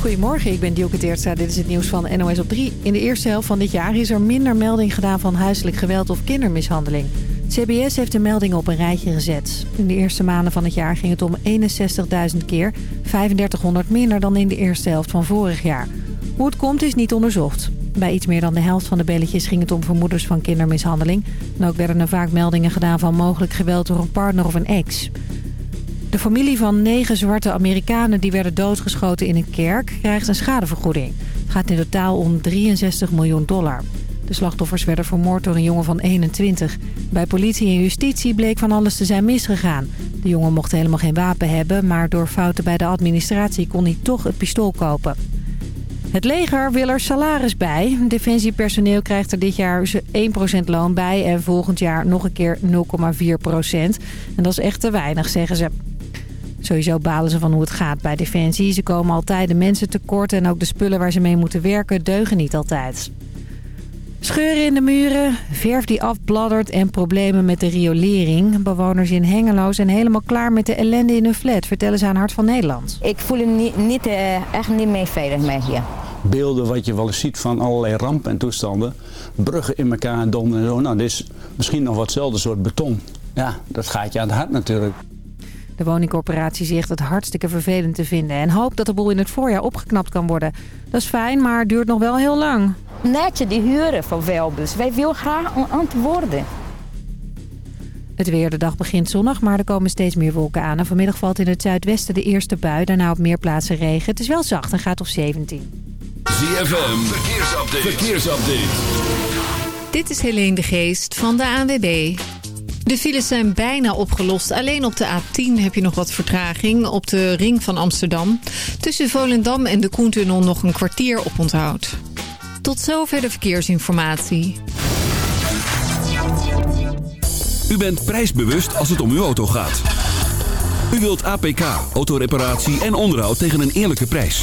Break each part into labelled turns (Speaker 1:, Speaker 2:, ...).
Speaker 1: Goedemorgen, ik ben Dielke Teertstra. Dit is het nieuws van NOS op 3. In de eerste helft van dit jaar is er minder melding gedaan van huiselijk geweld of kindermishandeling. CBS heeft de meldingen op een rijtje gezet. In de eerste maanden van het jaar ging het om 61.000 keer, 3500 minder dan in de eerste helft van vorig jaar. Hoe het komt is niet onderzocht. Bij iets meer dan de helft van de belletjes ging het om vermoedens van kindermishandeling. En ook werden er vaak meldingen gedaan van mogelijk geweld door een partner of een ex. De familie van negen zwarte Amerikanen die werden doodgeschoten in een kerk krijgt een schadevergoeding. Het gaat in totaal om 63 miljoen dollar. De slachtoffers werden vermoord door een jongen van 21. Bij politie en justitie bleek van alles te zijn misgegaan. De jongen mocht helemaal geen wapen hebben, maar door fouten bij de administratie kon hij toch het pistool kopen. Het leger wil er salaris bij. Defensiepersoneel krijgt er dit jaar 1% loon bij en volgend jaar nog een keer 0,4%. En dat is echt te weinig, zeggen ze. Sowieso balen ze van hoe het gaat bij Defensie. Ze komen altijd de mensen tekort en ook de spullen waar ze mee moeten werken deugen niet altijd. Scheuren in de muren, verf die afbladdert en problemen met de riolering. Bewoners in Hengelo zijn helemaal klaar met de ellende in hun flat, vertellen ze aan Hart van Nederland.
Speaker 2: Ik voel me niet, niet, uh, echt niet meer veilig mee hier.
Speaker 3: Beelden wat je wel eens ziet van allerlei rampen en toestanden. Bruggen in elkaar donderen en zo. Nou, dit is misschien nog wat hetzelfde soort beton. Ja, dat gaat je aan het hart natuurlijk.
Speaker 1: De woningcorporatie zegt het hartstikke vervelend te vinden... en hoopt dat de boel in het voorjaar opgeknapt kan worden. Dat is fijn, maar het duurt nog wel heel lang.
Speaker 2: Netje die huren van Welbus. Wij willen graag antwoorden.
Speaker 1: Het weer, de dag begint zonnig, maar er komen steeds meer wolken aan. En vanmiddag valt in het zuidwesten de eerste bui, daarna op meer plaatsen regen. Het is wel zacht en gaat op 17.
Speaker 4: ZFM, verkeersupdate. verkeersupdate.
Speaker 5: Dit is Helene de Geest van de ANWB. De files zijn bijna opgelost. Alleen op de A10 heb je nog wat vertraging op de ring van Amsterdam. Tussen Volendam en de Koentunnel nog een kwartier op onthoud. Tot zover de verkeersinformatie.
Speaker 4: U bent prijsbewust als het om uw auto gaat. U wilt APK, autoreparatie en onderhoud tegen een eerlijke prijs.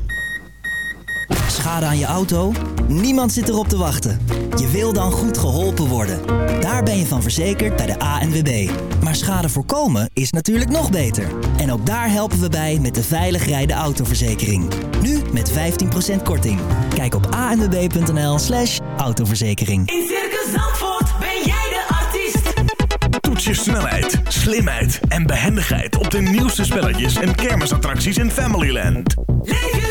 Speaker 6: Schade aan je auto? Niemand zit erop te wachten. Je wil dan goed geholpen worden. Daar ben je van verzekerd bij de ANWB. Maar schade voorkomen is natuurlijk nog beter. En ook daar helpen we bij met de veilig rijden autoverzekering. Nu met 15% korting. Kijk op anwb.nl slash autoverzekering.
Speaker 7: In Circus Zandvoort ben jij de artiest.
Speaker 8: Toets je snelheid, slimheid en behendigheid op de nieuwste spelletjes en kermisattracties in Familyland.
Speaker 7: Leef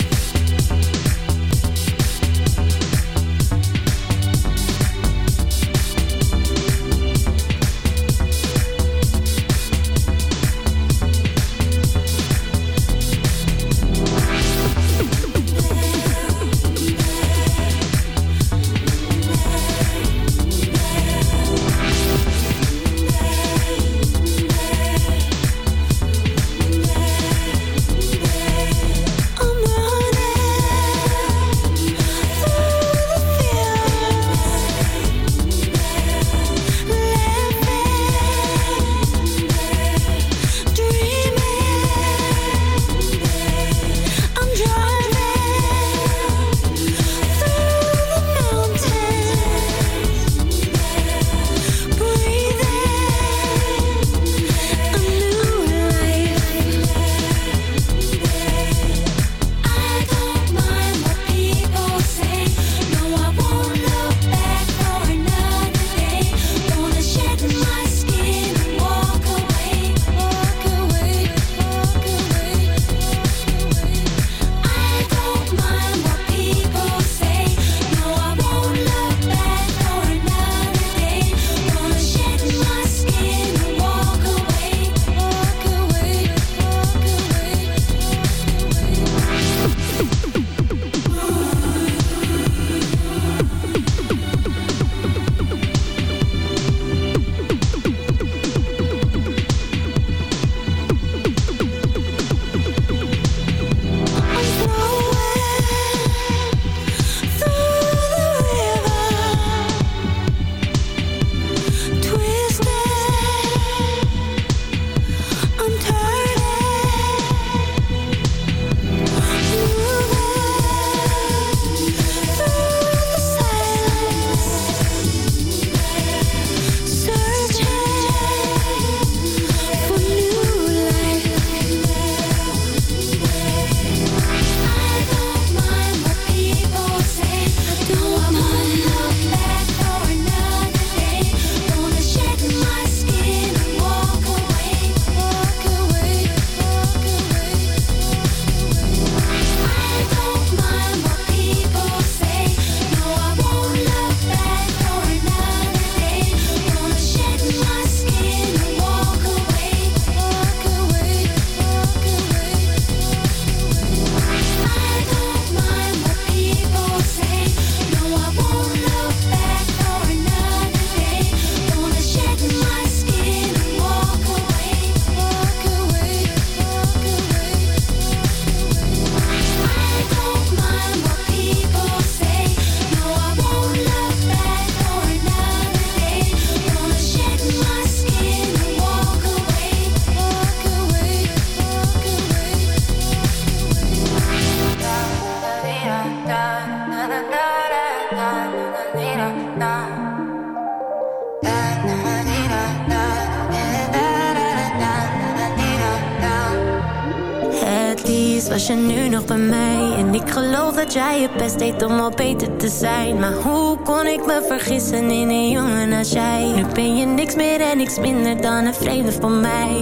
Speaker 9: Deed om al beter te zijn. Maar hoe kon ik me vergissen in een jongen als jij? Nu ben je niks meer en niks minder dan een vreemde van mij.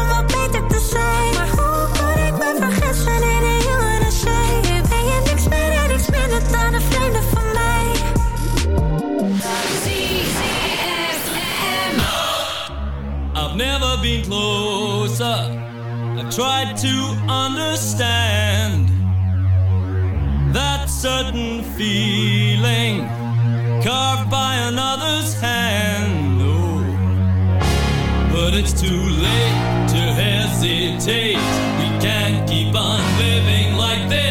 Speaker 10: tried to understand that certain feeling carved by another's hand. Oh, but it's too late to hesitate. We can't keep on living like this.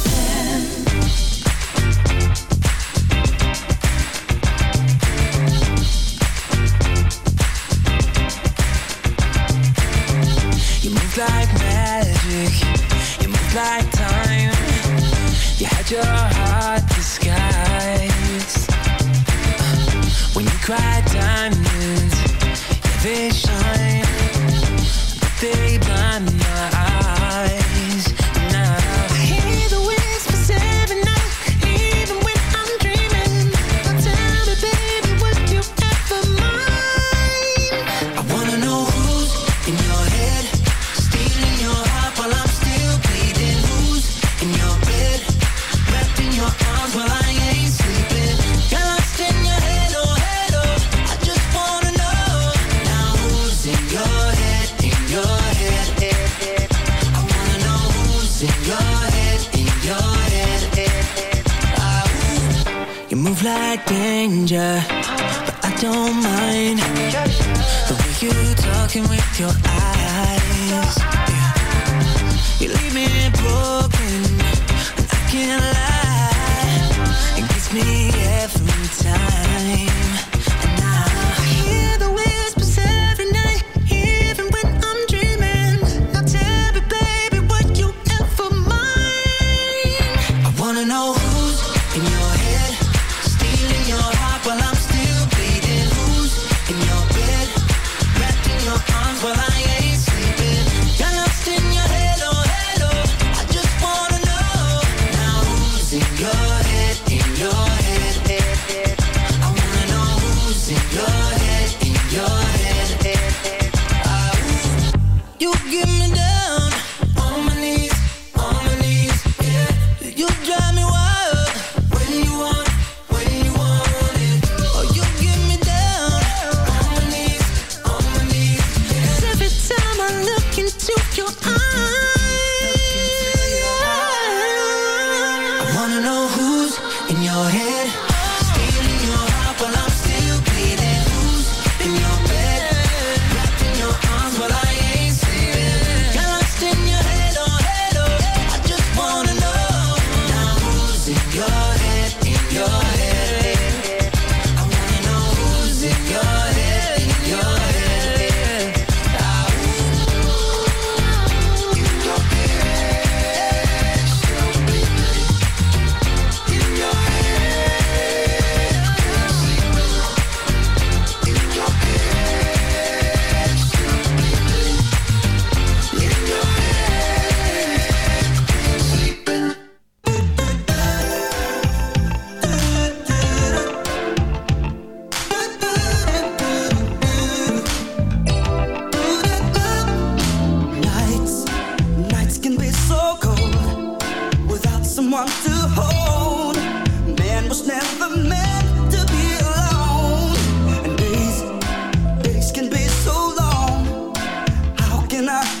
Speaker 11: I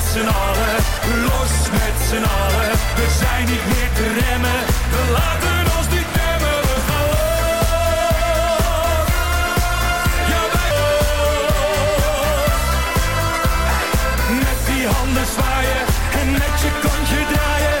Speaker 12: z'n allen, los met z'n allen. We zijn niet meer te remmen, we laten ons niet remmen. We gaan los, ja wij los. Met die handen zwaaien en met je kontje draaien.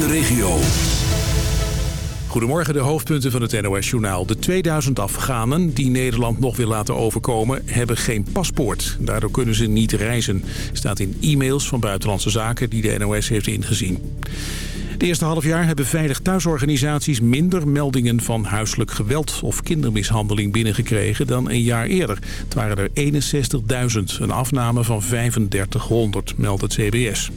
Speaker 4: de regio.
Speaker 12: Goedemorgen, de hoofdpunten van het NOS-journaal. De 2000 Afghanen die Nederland nog wil laten overkomen... hebben geen paspoort. Daardoor kunnen ze niet reizen. Staat in e-mails van Buitenlandse Zaken die de NOS heeft ingezien. De eerste half jaar hebben veilig thuisorganisaties minder meldingen van huiselijk geweld of kindermishandeling binnengekregen dan een jaar eerder. Het waren er 61.000, een afname van 3500, meldt het CBS.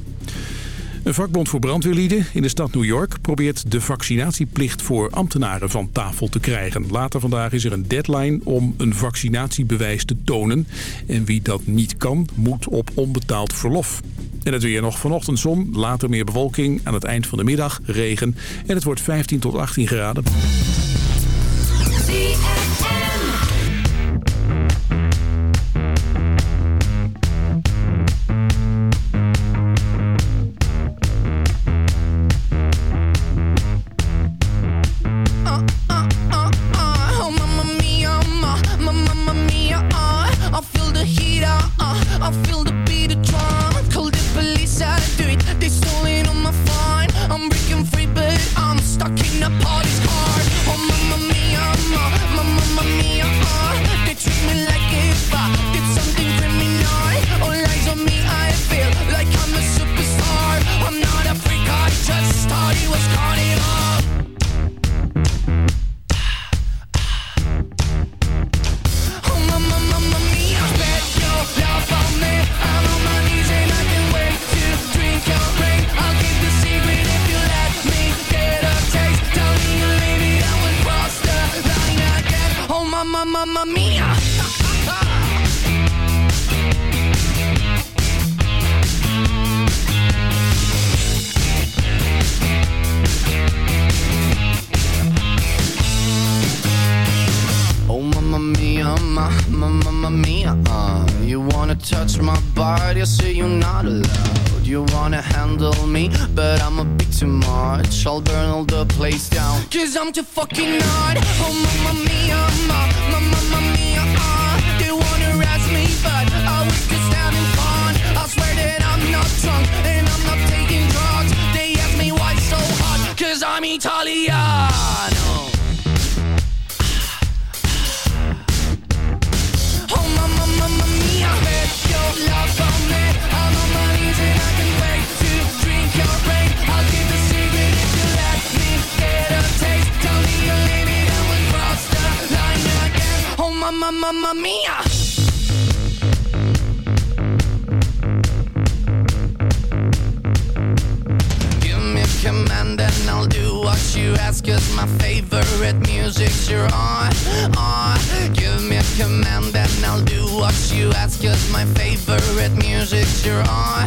Speaker 12: Een vakbond voor brandweerlieden in de stad New York probeert de vaccinatieplicht voor ambtenaren van tafel te krijgen. Later vandaag is er een deadline om een vaccinatiebewijs te tonen. En wie dat niet kan, moet op onbetaald verlof. En het weer nog vanochtend zon, later meer bewolking, aan het eind van de middag regen. En het wordt 15 tot 18 graden.
Speaker 13: such fucking
Speaker 14: music you're on.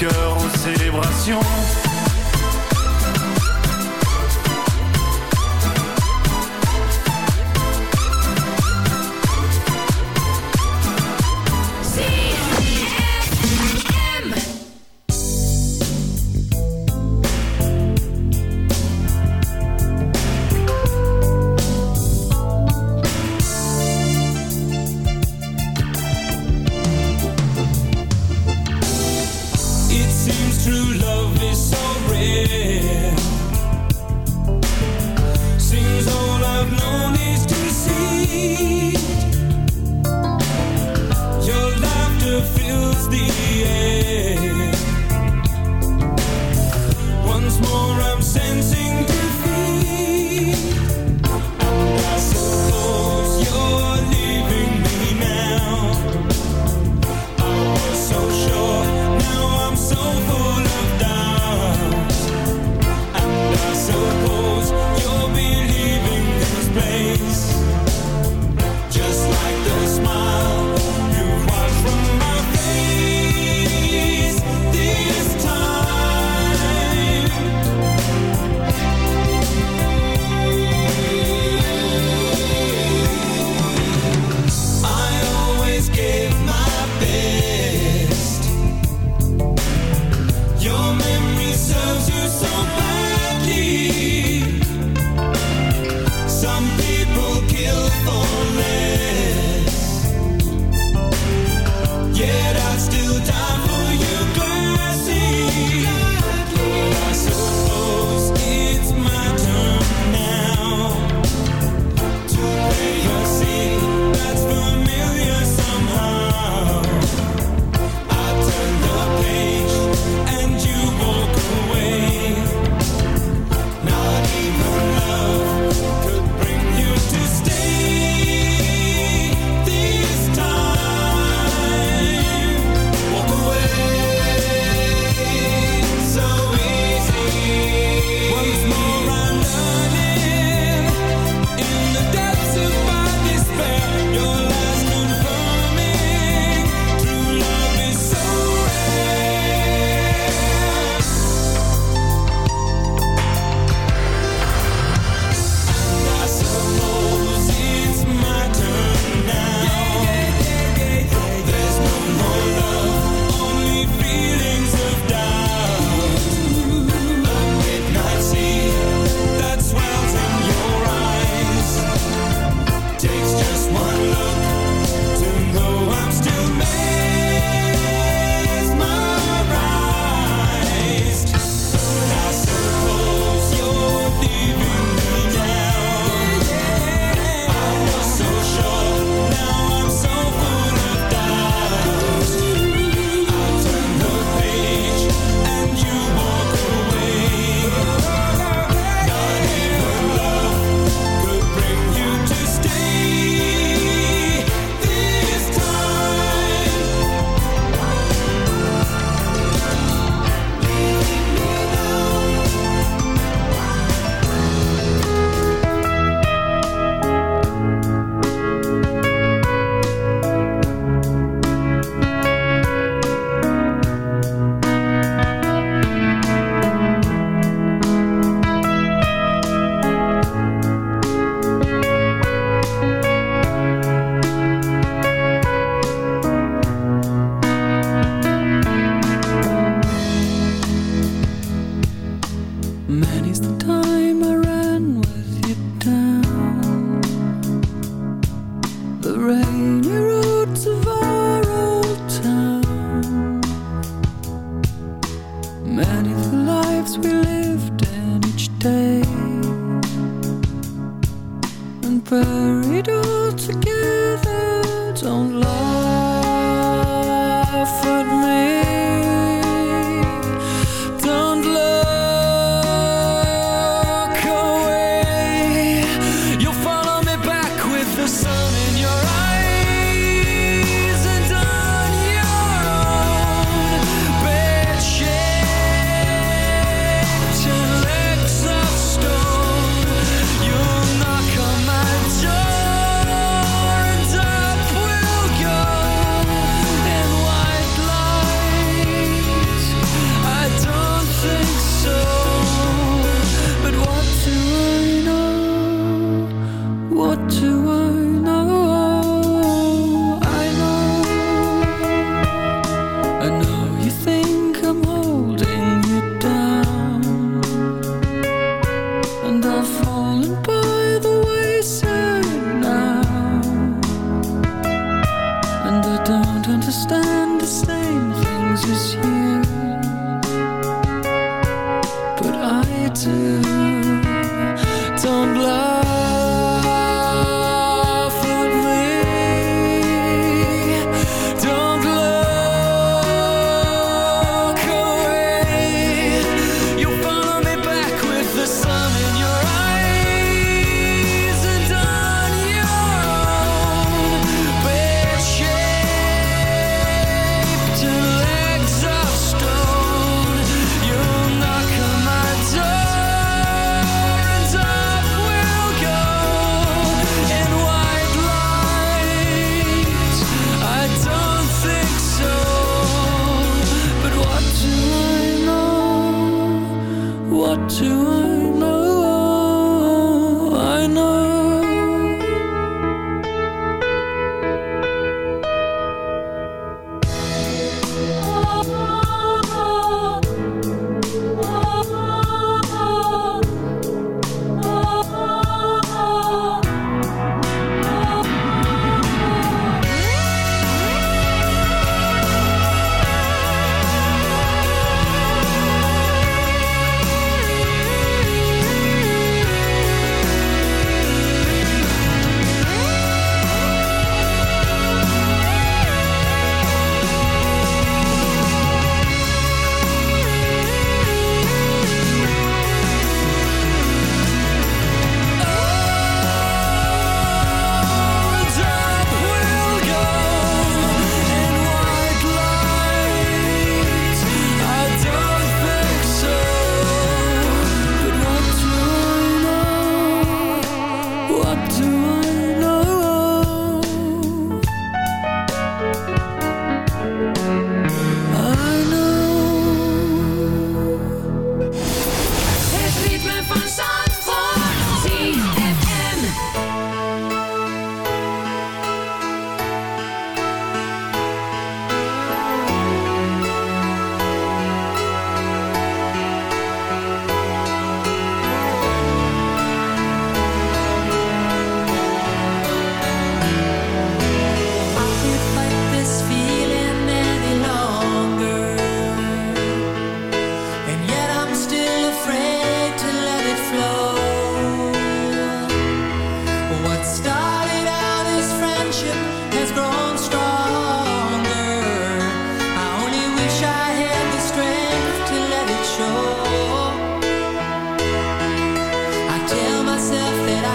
Speaker 15: cœur
Speaker 7: en
Speaker 16: célébration.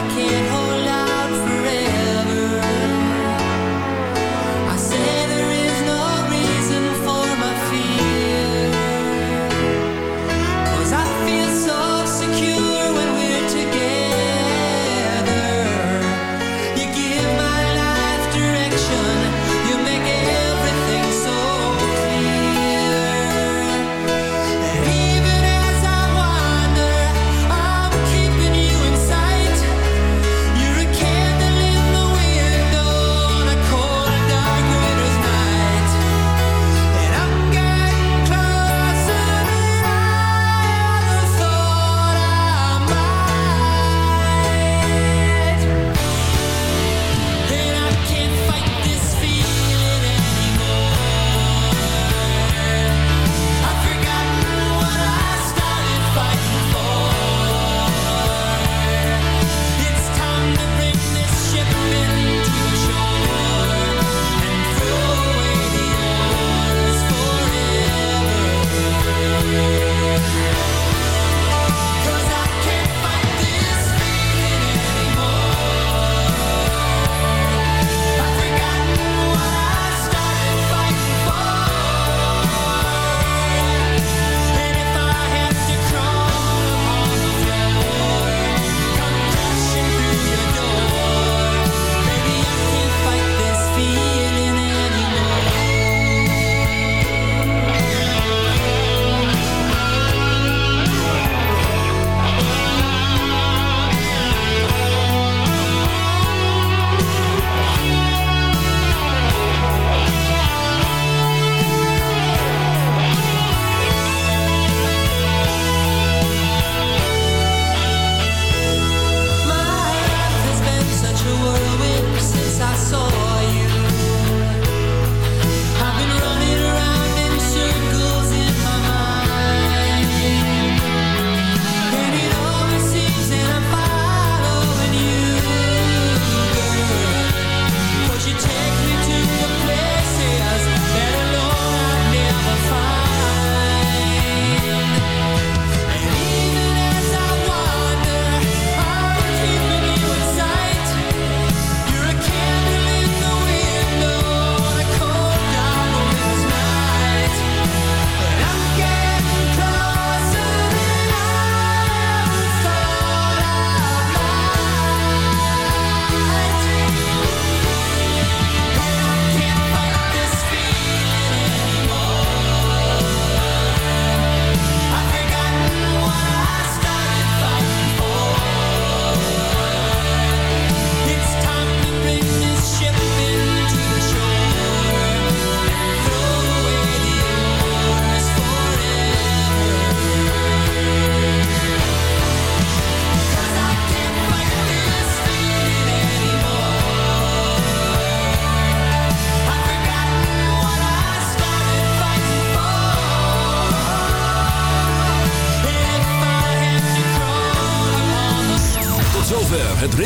Speaker 16: Can't